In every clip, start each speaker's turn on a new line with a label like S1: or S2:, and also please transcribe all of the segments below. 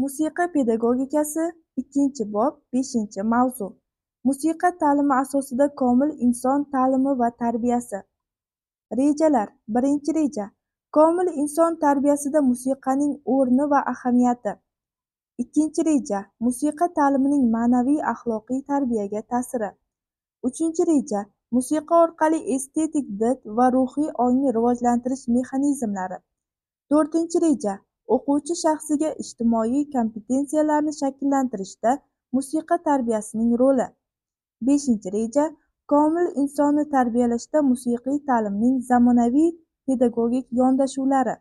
S1: Musiqa pedagogikasi ikkinchi bob beshinchi mavzu. Musiqa ta'limi asosida komil inson ta'limi va tarbiyasi. Rejalar. Birinchi reja. Komil inson tarbiyasida musiqaning o'rni va ahamiyati. Ikkinchi reja. Musiqa ta'limining ma'naviy-axloqiy tarbiyaga ta'siri. Uchinchi reja. Musiqa orqali estetik did va ruhiy ongni rivojlantirish mexanizmlari. To'rtinchi reja. O'quvchi shaxsiga ijtimoiy kompetensiyalarni shakllantirishda musiqa tarbiyasining roli. Beshinchi reja komil insonni tarbiyalashda musiqiy ta'limning zamonaviy pedagogik yondashuvlari.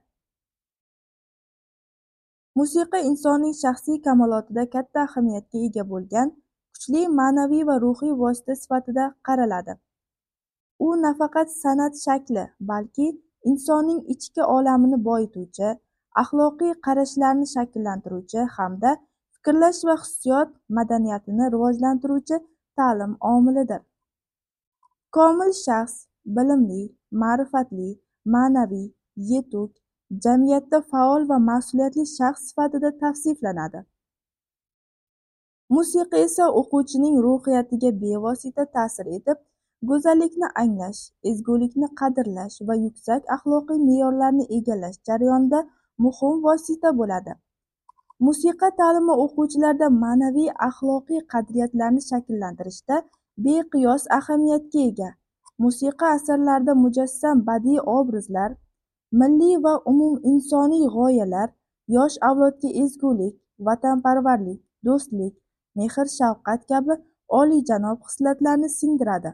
S1: Musiqa insonning shaxsiy kamolotida katta ahamiyatga ega bo'lgan kuchli ma'naviy va ruhiy vosita sifatida qaraladi. U nafaqat san'at shakli balki insonning ichki olamini boyituvchi axloqiy qarashlarni shakllantiruvchi hamda fikrlash va hissiyot madaniyatini rivojlantiruvchi ta'lim omilidir. Komil shaxs bilimli ma'rifatli ma'naviy yetuk jamiyatda faol va mas'uliyatli shaxs sifatida tavsiflanadi. Musiqa esa o'quvchining ruhiyatiga bevosita ta'sir etib go'zallikni anglash ezgulikni qadrlash va yuksak axloqiy me'yorlarni egallash jarayonida muhim vosita bo'ladi. Musiqa ta'limi o'quvchilarda ma'naviy axloqiy qadriyatlarni shakllantirishda beqiyos ahamiyatga ega. Musiqa asarlarida mujassam badiiy obrazlar milliy va umuminsoniy g'oyalar yosh avlodga ezgulik vatanparvarlik do'stlik mehr shafqat kabi oliyjanob xislatlarni singdiradi.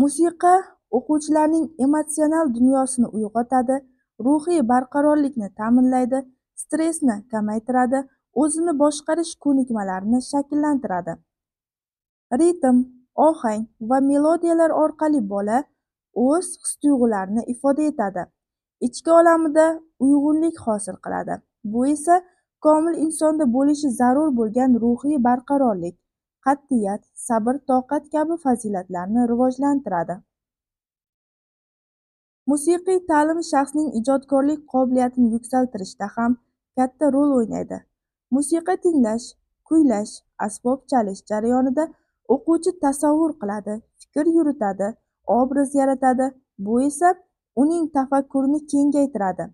S1: Musiqa o'quvchilarning emotsional dunyosini uyg'otadi ruhiy barqarorlikni ta'minlaydi stressni kamaytiradi o'zini boshqarish ko'nikmalarini shakllantiradi. Ritm ohang va melodiyalar orqali bola o'z his tuyg'ularini ifoda etadi. Ichki olamida uyg'unlik hosil qiladi. Bu esa komil insonda bo'lishi zarur bo'lgan ruhiy barqarorlik qat'iyat sabr toqat kabi fazilatlarni rivojlantiradi. Musiqiy ta'lim shaxsning ijodkorlik qobiliyatini yuksaltirishda ham katta rol o'ynaydi. Musiqa tinglash kuylash asbob chalish jarayonida o'quvchi tasavvur qiladi fikr yuritadi obraz yaratadi. Bu esa uning tafakkurini kengaytiradi.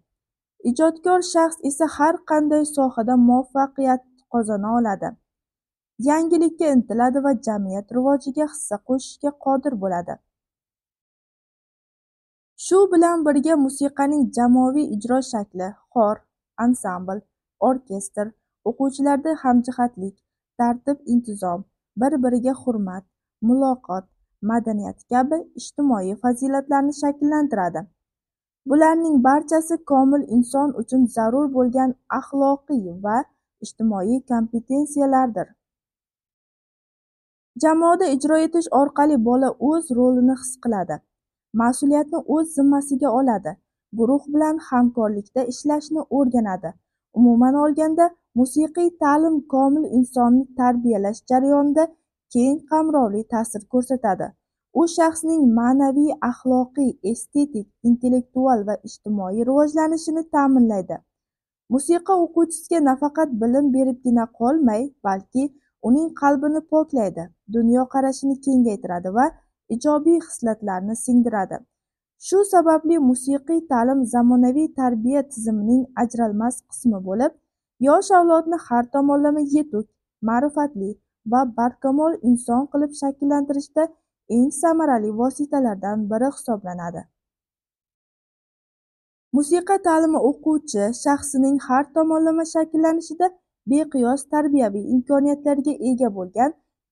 S1: Ijodkor shaxs esa har qanday sohada muvaffaqiyat qozona oladi. Yangilikka intiladi va jamiyat rivojiga hissa qo'shishga qodir bo'ladi. Shu bilan birga musiqaning jamoaviy ijro shakli xor ansambl orkestr o'quvchilarda hamjihatlik tartib intizom bir biriga hurmat muloqot madaniyat kabi ijtimoiy fazilatlarni shakllantiradi. Bularning barchasi komil inson uchun zarur bo'lgan axloqiy va ijtimoiy kompetensiyalardir jamoada ijro etish orqali bola o'z rolini his qiladi. Mas'uliyatni o'z zimmasiga oladi. Guruh bilan hamkorlikda ishlashni o'rganadi. Umuman olganda musiqiy ta'lim komil insonni tarbiyalash jarayonida keng qamrovli ta'sir ko'rsatadi. U shaxsning ma'naviy axloqiy estetik intellektual va ijtimoiy rivojlanishini ta'minlaydi. Musiqa o'quvchisiga nafaqat bilim beribgina qolmay balki uning qalbini poklaydi dunyoqarashini kengaytiradi va ijobiy xislatlarni singdiradi. Shu sababli musiqiy ta'lim zamonaviy tarbiya tizimining ajralmas qismi bo'lib yosh avlodni har tomonlama yetuk ma'rifatli va barkamol inson qilib shakllantirishda eng samarali vositalardan biri hisoblanadi. Musiqa ta'limi o'quvchi shaxsining har tomonlama shakllanishida beqiyos tarbiyaviy imkoniyatlarga ega bo'lgan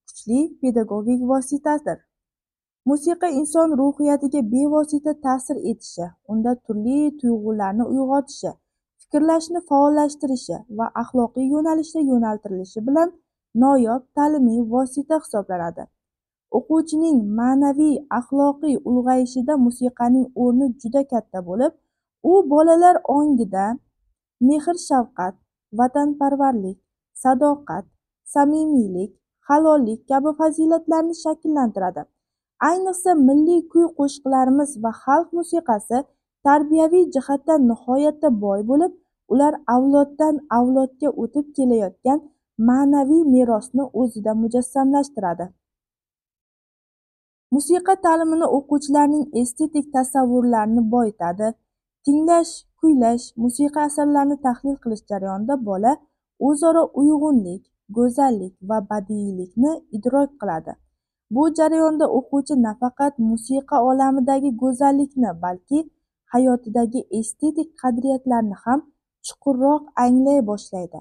S1: kuchli pedagogik vositadir. Musiqa inson ruhiyatiga bevosita ta'sir etishi unda turli tuyg'ularni uyg'otishi fikrlashni faollashtirishi va axloqiy yo'nalishda yo'naltirilishi bilan noyob ta'limiy vosita hisoblanadi. O'quvchining ma'naviy axloqiy ulg'ayishida musiqaning o'rni juda katta bo'lib u bolalar ongida mehr shafqat vatanparvarlik sadoqat samimiylik halollik kabi fazilatlarni shakllantiradi. Ayniqsa milliy kuy-qo'shiqlarimiz va xalq musiqasi tarbiyaviy jihatdan nihoyatda boy bo'lib ular avloddan avlodga o'tib kelayotgan ma'naviy merosni o'zida mujassamlashtiradi. Musiqa ta'limini o'quvchilarning estetik tasavvurlarini boyitadi. Tinglash kuylash musiqa asarlarini tahlil qilish jarayonida bola o'zaro uyg'unlik go'zallik va badiiylikni idrok qiladi. Bu jarayonda o'quvchi nafaqat musiqa olamidagi go'zallikni balki hayotidagi estetik qadriyatlarni ham chuqurroq anglay boshlaydi.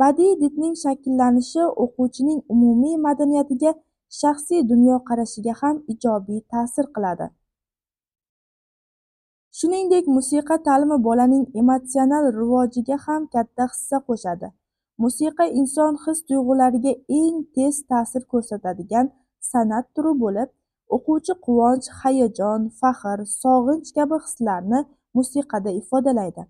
S1: Badiiy didning shakllanishi o'quvchining umumiy madaniyatiga shaxsiy dunyoqarashiga ham ijobiy ta'sir qiladi. Shuningdek musiqa ta'limi bolaning emotsional rivojiga ham katta hissa qo'shadi. Musiqa inson his tuyg'ulariga eng tez ta'sir ko'rsatadigan san'at turi bo'lib o'quvchi quvonch hayajon faxr sog'inch kabi hislarni musiqada ifodalaydi.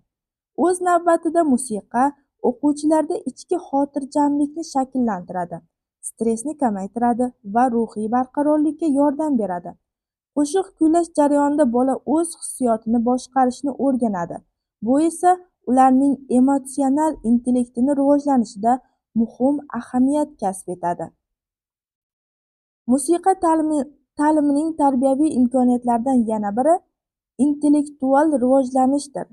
S1: O'z navbatida musiqa o'quvchilarda ichki xotirjamlikni shakllantiradi stressni kamaytiradi va ruhiy barqarorlikka yordam beradi. Qo'shiq kuylash jarayonida bola o'z hissiyotini boshqarishni o'rganadi. Bu esa ularning emotsional intellektini rivojlanishida muhim ahamiyat kasb etadi. Musiqa ta'limi ta'limining tarbiyaviy imkoniyatlaridan yana biri intellektual rivojlanishdir.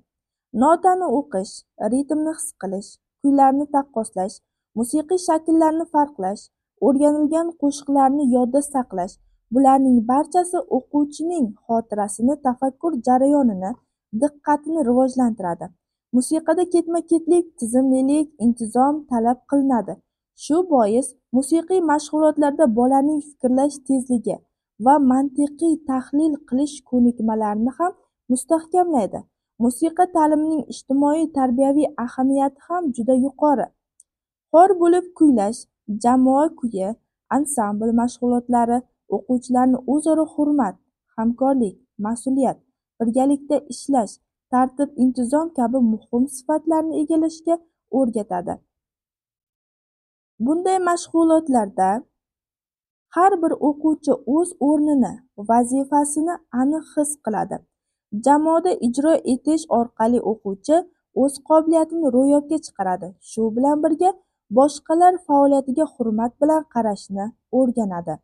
S1: Notani o'qish ritmni his qilish kuylarni taqqoslash musiqiy shakllarni farqlash o'rganilgan qo'shiqlarni yodda saqlash bularning barchasi o'quvchining xotirasini tafakkur jarayonini diqqatini rivojlantiradi. Musiqada ketma ketlik tizimlilik intizom talab qilinadi. Shu bois musiqiy mashg'ulotlarda bolaning fikrlash tezligi va mantiqiy tahlil qilish ko'nikmalarini ham mustahkamlaydi. Musiqa ta'limining ijtimoiy tarbiyaviy ahamiyati ham juda yuqori. Xor bo'lib kuylash jamoa kuyi ansambl mashg'ulotlari o'quvchilarni o'zaro hurmat hamkorlik mas'uliyat birgalikda ishlash tartib intizom kabi muhim sifatlarni egallashga o'rgatadi. Bunday mashg'ulotlarda har bir o'quvchi o'z o'rnini vazifasini aniq his qiladi. Jamoada ijro etish orqali o'quvchi o'z qobiliyatini ro'yobga chiqaradi. Shu bilan birga boshqalar faoliyatiga hurmat bilan qarashni o'rganadi.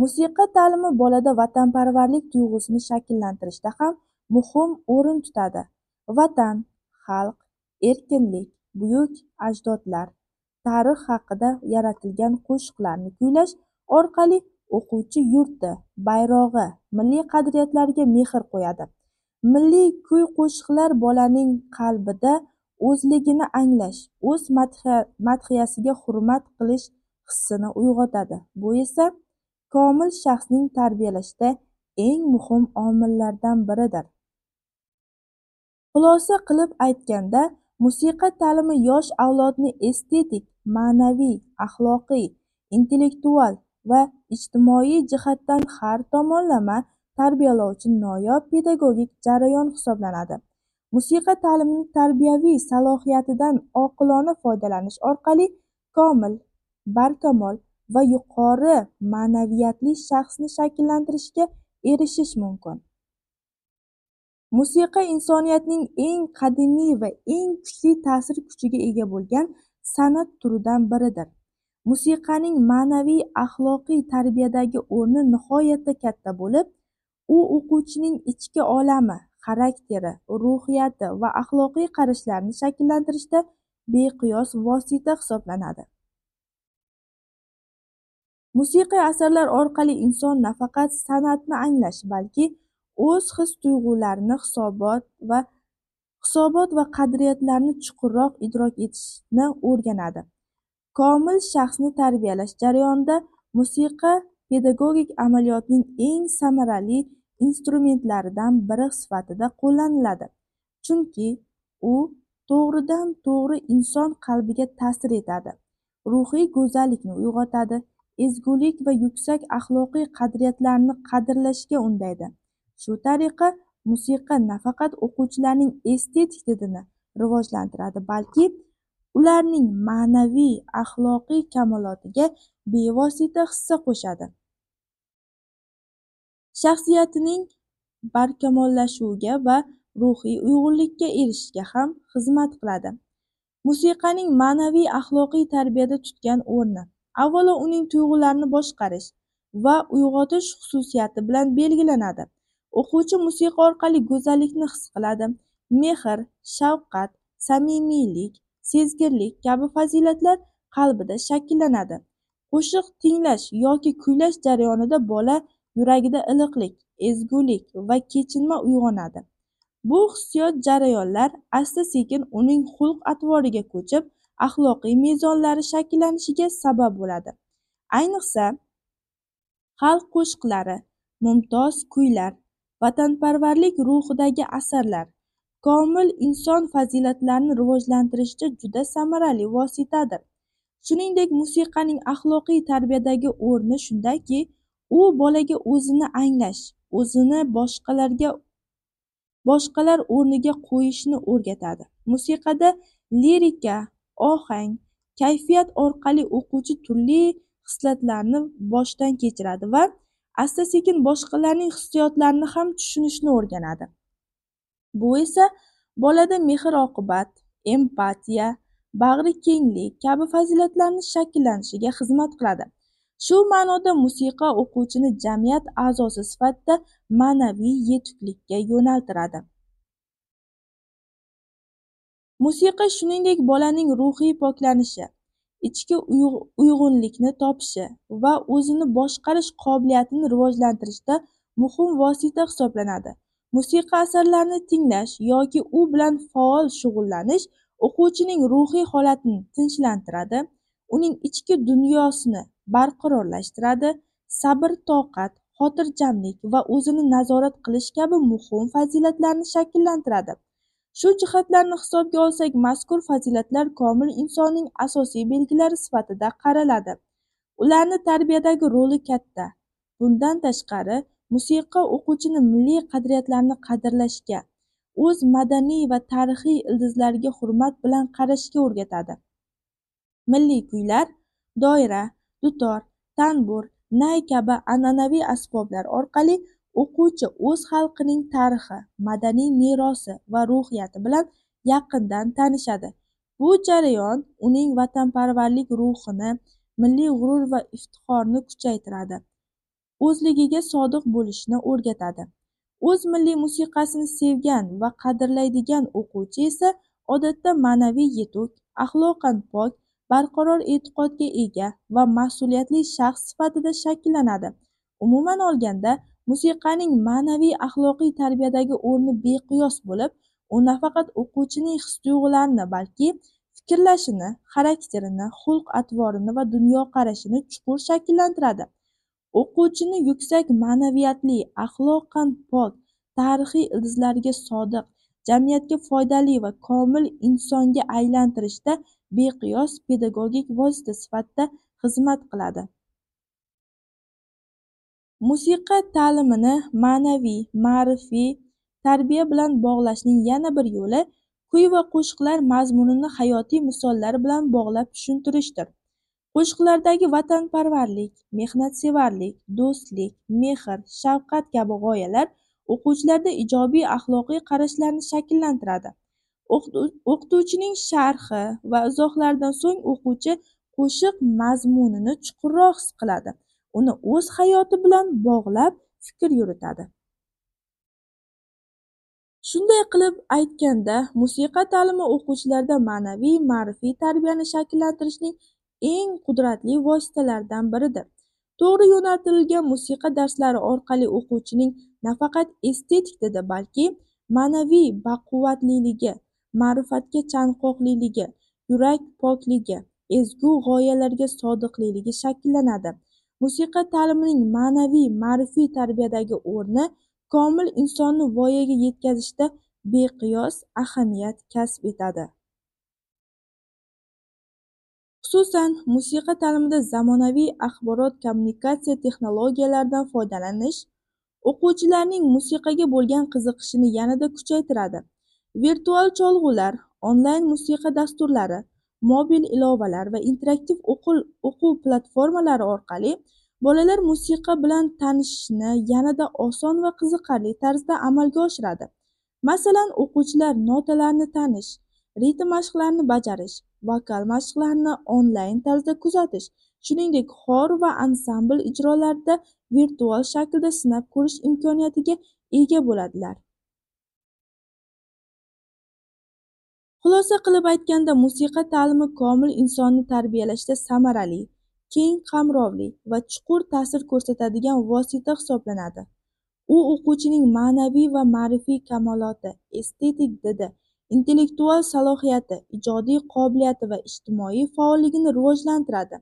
S1: Musiqa ta'limi bolada vatanparvarlik tuyg'usini shakllantirishda ham muhim o'rin tutadi. Vatan xalq erkinlik buyuk ajdodlar tarix haqida yaratilgan qo'shiqlarni kuylash orqali o'quvchi yurti bayrog'i milliy qadriyatlarga mehr qo'yadi. Milliy kuy qo'shiqlar bolaning qalbida o'zligini anglash o'z madhiyasiga hurmat qilish hissini uyg'otadi. Bu esa komil shaxsning tarbiyalashda eng muhim omillardan biridir. Xulosa qilib aytganda musiqa ta'limi yosh avlodni estetik ma'naviy axloqiy intellektual va ijtimoiy jihatdan har tomonlama tarbiyalovchi noyob pedagogik jarayon hisoblanadi. Musiqa ta'limining tarbiyaviy salohiyatidan oqilona foydalanish orqali komil barkamol va yuqori ma'naviyatli shaxsni shakllantirishga erishish mumkin. Musiqa insoniyatning eng qadimiy va eng kuchli ta'sir kuchiga ega bo'lgan san'at turidan biridir. Musiqaning ma'naviy axloqiy tarbiyadagi o'rni nihoyatda katta bo'lib u o'quvchining ichki olami xarakteri ruhiyati va axloqiy qarashlarini shakllantirishda beqiyos vosita hisoblanadi. Musiqiy asarlar orqali inson nafaqat san'atni anglash balki o'z his tuyg'ularini hisobot va hisobot va qadriyatlarni chuqurroq idrok etishni o'rganadi. Komil shaxsni tarbiyalash jarayonida musiqa pedagogik amaliyotning eng samarali instrumentlaridan biri sifatida qo'llaniladi. Chunki u to'g'ridan to'g'ri inson qalbiga ta'sir etadi ruhiy go'zallikni uyg'otadi ezgulik va yuksak axloqiy qadriyatlarni qadrlashga undaydi. Shu tariqa musiqa nafaqat o'quvchilarning estetik didini rivojlantiradi balki ularning ma'naviy axloqiy kamolotiga bevosita hissa qo'shadi. Shaxsiyatining barkamollashuviga va ruhiy uyg'unlikka erishishga ham xizmat qiladi. Musiqaning ma'naviy axloqiy tarbiyada tutgan o'rni avvalo uning tuyg'ularni boshqarish va uyg'otish xususiyati bilan belgilanadi. O'quvchi musiqa orqali go'zallikni his qiladi. Mehr shafqat samimiylik sezgirlik kabi fazilatlar qalbida shakllanadi. Qo'shiq tinglash yoki kuylash jarayonida bola yuragida iliqlik ezgulik va kechinma uyg'onadi. Bu hissiyot jarayonlar asta sekin uning xulq atvoriga ko'chib axloqiy mezonlari shakllanishiga sabab bo'ladi. Ayniqsa xalq qo'shiqlari mumtoz kuylar vatanparvarlik ruhidagi asarlar. Komil inson fazilatlarini rivojlantirishda juda samarali vositadir. Shuningdek musiqaning axloqiy tarbiyadagi o'rni shundaki u bolaga o'zini anglash o'zini boshqalarga boshqalar o'rniga qo'yishni o'rgatadi. Musiqada lirika ohang kayfiyat orqali o'quvchi turli hislatlarni boshdan kechiradi va asta sekin boshqalarning hissiyotlarini ham tushunishni o'rganadi. Bu esa bolada mehr oqibat empatiya bag'ri kenglik kabi fazilatlarni shakllanishiga xizmat qiladi. Shu ma'noda musiqa o'quvchini jamiyat a'zosi sifatida ma'naviy yetuklikka yo'naltiradi. Musiqa shuningdek bolaning ruhiy poklanishi ichki uyg'unlikni topishi va o'zini boshqarish qobiliyatini rivojlantirishda muhim vosita hisoblanadi. Musiqa asarlarini tinglash yoki u bilan faol shug'ullanish o'quvchining ruhiy holatini tinchlantiradi uning ichki dunyosini barqarorlashtiradi sabr toqat xotirjamlik va o'zini nazorat qilish kabi muhim fazilatlarni shakllantiradi. Shu jihatlarni hisobga olsak mazkur fazilatlar komil insonning asosiy belgilari sifatida qaraladi. Ularni tarbiyadagi roli katta. Bundan tashqari musiqa o'quvchini milliy qadriyatlarni qadrlashga o'z madaniy va tarixiy ildizlariga hurmat bilan qarashga o'rgatadi. Milliy kuylar doira dutor tanbur nay kabi an'anaviy asboblar orqali o'quvchi o'z xalqining tarixi madaniy merosi va ruhiyati bilan yaqindan tanishadi. Bu jarayon uning vatanparvarlik ruhini milliy g'urur va iftixorni kuchaytiradi o'zligiga sodiq bo'lishni o'rgatadi. O'z milliy musiqasini sevgan va qadrlaydigan o'quvchi esa odatda ma'naviy yetuk axloqan pok barqaror e'tiqodga ega va mas'uliyatli shaxs sifatida shakllanadi. Umuman olganda musiqaning ma'naviy axloqiy tarbiyadagi o'rni beqiyos bo'lib u nafaqat o'quvchining his tuyg'ularini balki fikrlashini xarakterini xulq atvorini va dunyoqarashini chuqur shakllantiradi. O'quvchini yuksak ma'naviyatli axloqan pok tarixiy ildizlariga sodiq jamiyatga foydali va komil insonga aylantirishda beqiyos pedagogik vosita sifatida xizmat qiladi. Musiqa ta'limini ma'naviy ma'rifiy tarbiya bilan bog'lashning yana bir yo'li kuy va qo'shiqlar mazmunini hayotiy misollar bilan bog'lab tushuntirishdir. Qo'shiqlardagi vatanparvarlik mehnatsevarlik do'stlik mehr shafqat kabi g'oyalar o'quvchilarda ijobiy axloqiy qarashlarni shakllantiradi. O'qituvchining sharhi va izohlaridan so'ng o'quvchi qo'shiq mazmunini chuqurroq his qiladi. Uni o'z hayoti bilan bog'lab fikr yuritadi. Shunday qilib aytganda musiqa ta'limi o'quvchilarda ma'naviy ma'rifiy tarbiyani shakllantirishning eng qudratli vositalaridan biridir. To'g'ri yo'naltirilgan musiqa darslari orqali o'quvchining nafaqat estetik didi balki ma'naviy baquvvatliligi ma'rifatga chanqoqliligi yurak pokligi ezgu g'oyalarga sodiqliligi shakllanadi. Musiqa ta'limining ma'naviy ma'rifiy tarbiyadagi o'rni komil insonni voyaga yetkazishda beqiyos ahamiyat kasb etadi. Xususan musiqa ta'limida zamonaviy axborot kommunikatsiya texnologiyalaridan foydalanish o'quvchilarning musiqaga bo'lgan qiziqishini yanada kuchaytiradi. Virtual cholg'ular onlayn musiqa dasturlari mobil ilovalar va interaktiv o'quv platformalari orqali bolalar musiqa bilan tanishishni yanada oson va qiziqarli tarzda amalga oshiradi. Masalan o'quvchilar notalarni tanish ritm mashqlarini bajarish vokal mashqlarini onlayn tarzda kuzatish shuningdek xor va ansambl ijrolarida virtual shaklda sinab ko'rish imkoniyatiga ega bo'ladilar. Xulosa qilib aytganda musiqa ta'limi komil insonni tarbiyalashda samarali keng qamrovli va chuqur ta'sir ko'rsatadigan vosita hisoblanadi. U o'quvchining ma'naviy va ma'rifiy kamoloti estetik didi intellektual salohiyati ijodiy qobiliyati va ijtimoiy faolligini rivojlantiradi.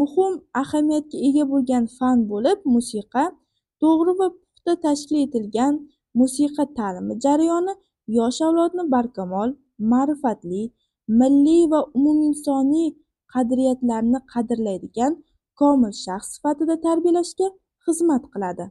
S1: Muhim ahamiyatga ega bo'lgan fan bo'lib musiqa to'g'ri va puxta tashkil etilgan musiqa ta'limi jarayoni yosh avlodni barkamol ma'rifatli milliy va umuminsoniy qadriyatlarni qadrlaydigan komil shaxs sifatida tarbiyalashga xizmat qiladi.